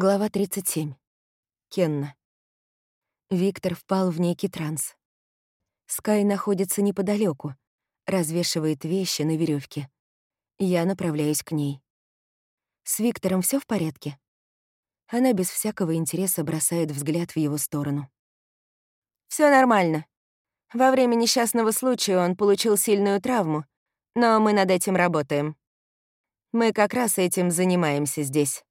Глава 37. Кенна. Виктор впал в некий транс. Скай находится неподалеку, развешивает вещи на веревке. Я направляюсь к ней. С Виктором все в порядке? Она без всякого интереса бросает взгляд в его сторону. Все нормально. Во время несчастного случая он получил сильную травму, но мы над этим работаем. Мы как раз этим занимаемся здесь.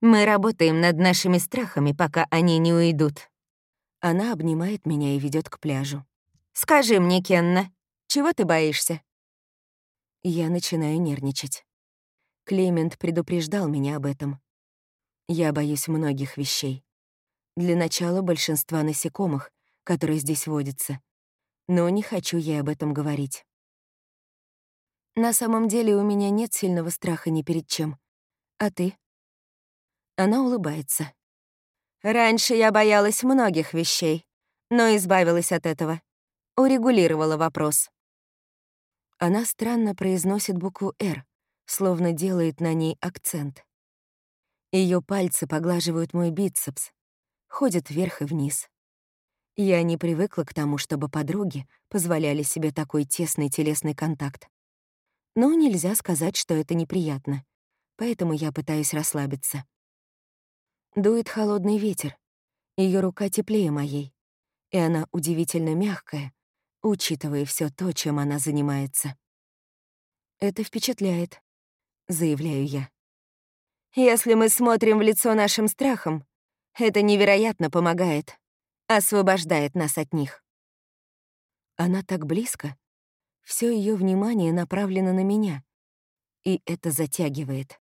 Мы работаем над нашими страхами, пока они не уйдут. Она обнимает меня и ведет к пляжу. Скажи мне, Кенна, чего ты боишься? Я начинаю нервничать. Клемент предупреждал меня об этом. Я боюсь многих вещей. Для начала большинства насекомых, которые здесь водятся. Но не хочу я об этом говорить. На самом деле у меня нет сильного страха ни перед чем. А ты? Она улыбается. «Раньше я боялась многих вещей, но избавилась от этого. Урегулировала вопрос». Она странно произносит букву «Р», словно делает на ней акцент. Ее пальцы поглаживают мой бицепс, ходят вверх и вниз. Я не привыкла к тому, чтобы подруги позволяли себе такой тесный телесный контакт. Но нельзя сказать, что это неприятно, поэтому я пытаюсь расслабиться. Дует холодный ветер. Ее рука теплее моей, и она удивительно мягкая, учитывая все то, чем она занимается. Это впечатляет, заявляю я. Если мы смотрим в лицо нашим страхам, это невероятно помогает, освобождает нас от них. Она так близко, все ее внимание направлено на меня, и это затягивает.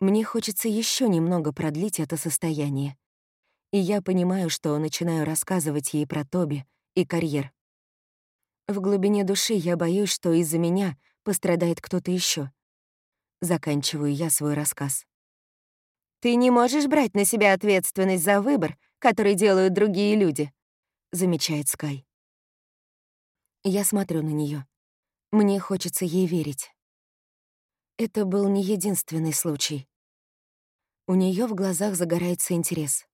Мне хочется еще немного продлить это состояние. И я понимаю, что начинаю рассказывать ей про Тоби и карьер. В глубине души я боюсь, что из-за меня пострадает кто-то еще. Заканчиваю я свой рассказ. «Ты не можешь брать на себя ответственность за выбор, который делают другие люди», — замечает Скай. Я смотрю на нее. Мне хочется ей верить. Это был не единственный случай. У нее в глазах загорается интерес.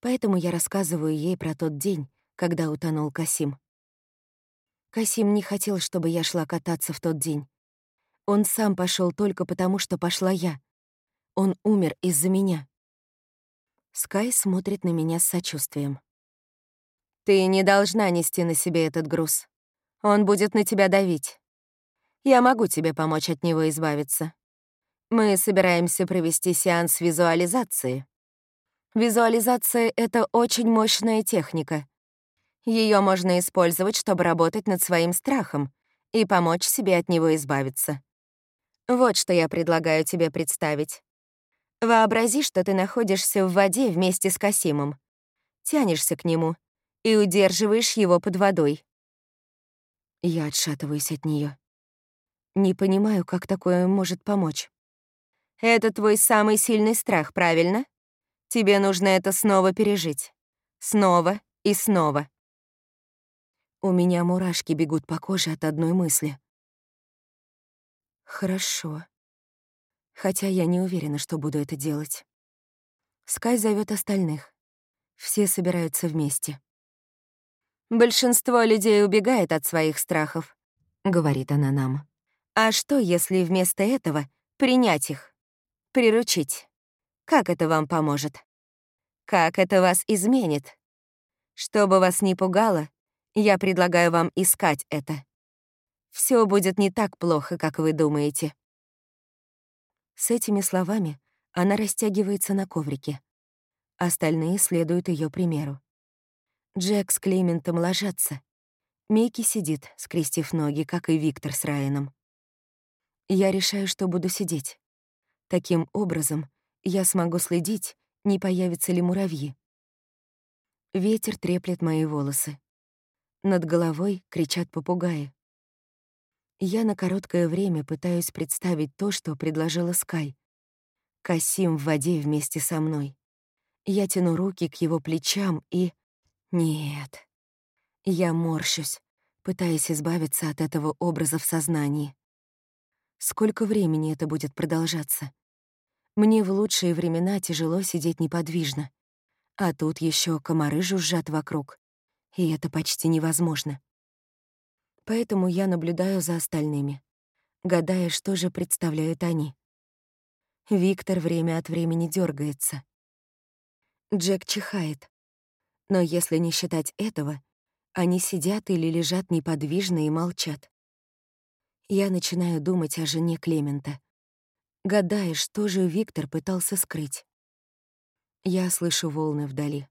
Поэтому я рассказываю ей про тот день, когда утонул Касим. Касим не хотел, чтобы я шла кататься в тот день. Он сам пошел только потому, что пошла я. Он умер из-за меня. Скай смотрит на меня с сочувствием. «Ты не должна нести на себе этот груз. Он будет на тебя давить. Я могу тебе помочь от него избавиться. Мы собираемся провести сеанс визуализации. Визуализация — это очень мощная техника. Ее можно использовать, чтобы работать над своим страхом и помочь себе от него избавиться. Вот что я предлагаю тебе представить. Вообрази, что ты находишься в воде вместе с Касимом, тянешься к нему и удерживаешь его под водой. Я отшатываюсь от нее. Не понимаю, как такое может помочь. Это твой самый сильный страх, правильно? Тебе нужно это снова пережить. Снова и снова. У меня мурашки бегут по коже от одной мысли. Хорошо. Хотя я не уверена, что буду это делать. Скай зовет остальных. Все собираются вместе. «Большинство людей убегает от своих страхов», — говорит она нам. «А что, если вместо этого принять их?» Приручить. Как это вам поможет? Как это вас изменит? Чтобы вас не пугало, я предлагаю вам искать это. Все будет не так плохо, как вы думаете. С этими словами она растягивается на коврике. Остальные следуют ее примеру. Джек с Клементом ложатся. Микки сидит, скрестив ноги, как и Виктор с Райаном. Я решаю, что буду сидеть. Таким образом, я смогу следить, не появятся ли муравьи. Ветер треплет мои волосы. Над головой кричат попугаи. Я на короткое время пытаюсь представить то, что предложила Скай. Касим в воде вместе со мной. Я тяну руки к его плечам и... Нет. Я морщусь, пытаясь избавиться от этого образа в сознании. Сколько времени это будет продолжаться? Мне в лучшие времена тяжело сидеть неподвижно, а тут еще комары жужжат вокруг, и это почти невозможно. Поэтому я наблюдаю за остальными, гадая, что же представляют они. Виктор время от времени дергается. Джек чихает. Но если не считать этого, они сидят или лежат неподвижно и молчат. Я начинаю думать о жене Клемента. Гадая, что же Виктор пытался скрыть. Я слышу волны вдали.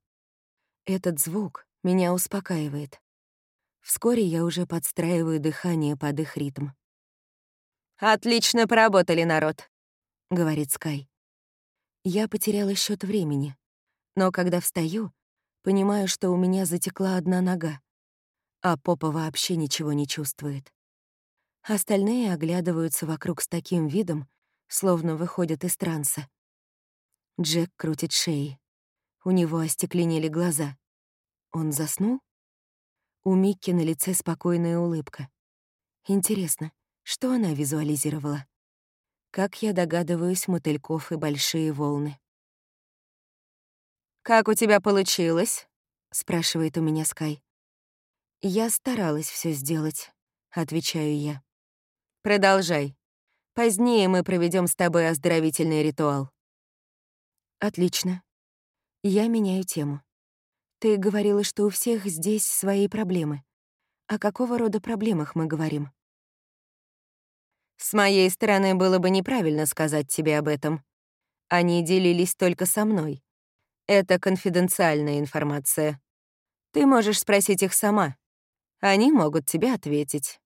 Этот звук меня успокаивает. Вскоре я уже подстраиваю дыхание под их ритм. «Отлично поработали, народ», — говорит Скай. Я потеряла счет времени, но когда встаю, понимаю, что у меня затекла одна нога, а попа вообще ничего не чувствует. Остальные оглядываются вокруг с таким видом, словно выходят из транса. Джек крутит шеи. У него остекленели глаза. Он заснул? У Микки на лице спокойная улыбка. Интересно, что она визуализировала? Как я догадываюсь, мотыльков и большие волны. «Как у тебя получилось?» — спрашивает у меня Скай. «Я старалась все сделать», — отвечаю я. «Продолжай. Позднее мы проведем с тобой оздоровительный ритуал». «Отлично. Я меняю тему. Ты говорила, что у всех здесь свои проблемы. О какого рода проблемах мы говорим?» С моей стороны было бы неправильно сказать тебе об этом. Они делились только со мной. Это конфиденциальная информация. Ты можешь спросить их сама. Они могут тебе ответить.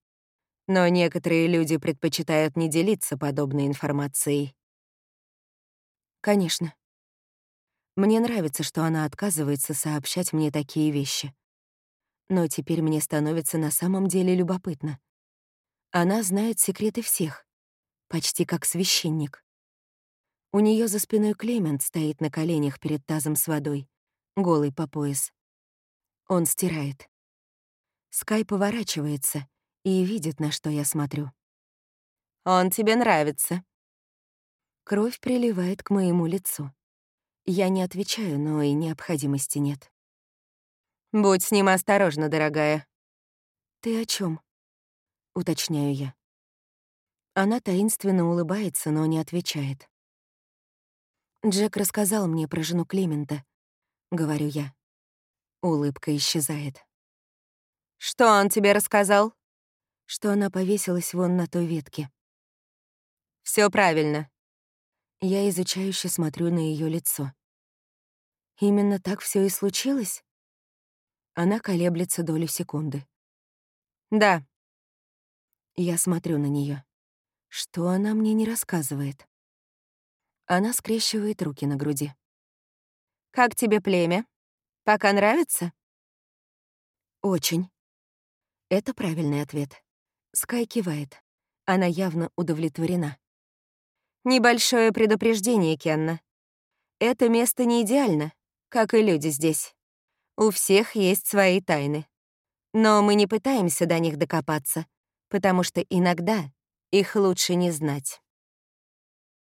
Но некоторые люди предпочитают не делиться подобной информацией. Конечно. Мне нравится, что она отказывается сообщать мне такие вещи. Но теперь мне становится на самом деле любопытно. Она знает секреты всех, почти как священник. У нее за спиной Клемент стоит на коленях перед тазом с водой, голый по пояс. Он стирает. Скай поворачивается и видит, на что я смотрю. «Он тебе нравится». Кровь приливает к моему лицу. Я не отвечаю, но и необходимости нет. «Будь с ним осторожна, дорогая». «Ты о чем? уточняю я. Она таинственно улыбается, но не отвечает. Джек рассказал мне про жену Клемента, говорю я. Улыбка исчезает. Что он тебе рассказал? Что она повесилась вон на той ветке. Все правильно. Я изучающе смотрю на ее лицо. Именно так все и случилось? Она колеблется долю секунды. Да. Я смотрю на нее. Что она мне не рассказывает? Она скрещивает руки на груди. «Как тебе племя? Пока нравится?» «Очень». Это правильный ответ. Скай кивает. Она явно удовлетворена. «Небольшое предупреждение, Кенна. Это место не идеально, как и люди здесь. У всех есть свои тайны. Но мы не пытаемся до них докопаться, потому что иногда их лучше не знать.